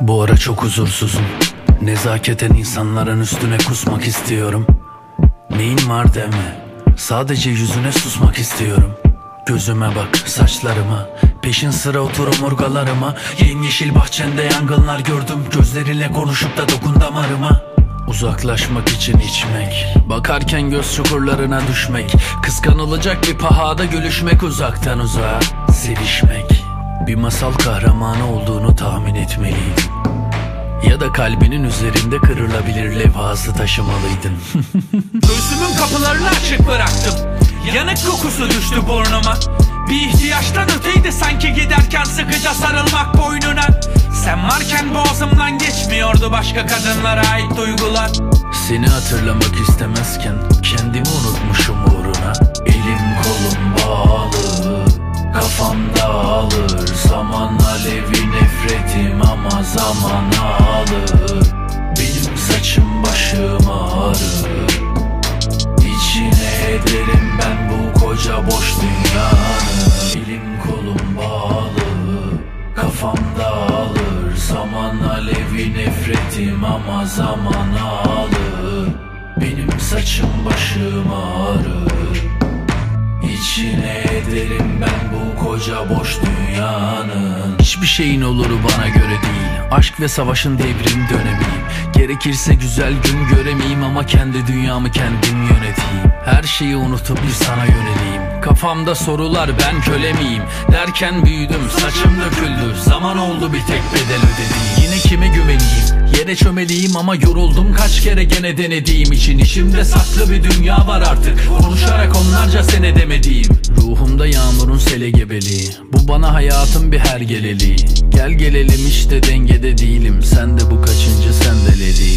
Bu ara çok huzursuzum. Nezaketen insanların üstüne kusmak istiyorum. Neyin var deme. Sadece yüzüne susmak istiyorum. Gözüme bak saçlarıma. Peşin sıra otur omurgalarıma. Yemyeşil bahçende yangınlar gördüm. Gözlerinle konuşup da dokun damarıma. Uzaklaşmak için içmek. Bakarken göz çukurlarına düşmek. Kıskanılacak bir pahada gülüşmek uzaktan uzağa. Sevişmek Bir masal kahramanı olduğunu tahmin etmeliydim. Ya da kalbinin üzerinde kırılabilir levhası taşımalıydın Gözümün kapılarını açık bıraktım. Yanık kokusu düştü burnuma. Bir ihtiyaçtan öteydi sanki giderken sıkıca sarılmak boynuna. Sen varken boğazımdan geçmiyordu başka kadınlara ait duygular. Seni hatırlamak istemezken kendimi dünyanın Elim kolum bağlı Kafam dağılır. Zaman alevi nefretim ama zaman alır Benim saçım başım ağrır. İçine ederim ben bu koca boş dünyanın. Hiçbir şeyin oluru bana göre değil. Aşk ve savaşın devrim dönemiyim. Gerekirse güzel gün göremeyeyim ama kendi dünyamı kendim yöneteyim. Her şeyi unutup bir sana yöneleyim Kafamda sorular ben köle miyim? Derken büyüdüm saçım döküldü. Zaman oldu bir tek bedel ödediğim Yine kime güveneyim? Yere çömeleyim ama yoruldum. Kaç kere gene denediğim için İçimde saklı bir dünya var artık. Konuşarak onlarca sene demediğim. Ruhumda yağmurun sele gebeliği Bu bana hayatın bir hergeleliği Gel gelelim işte dengede değilim. Sen de bu kaçıncı kolum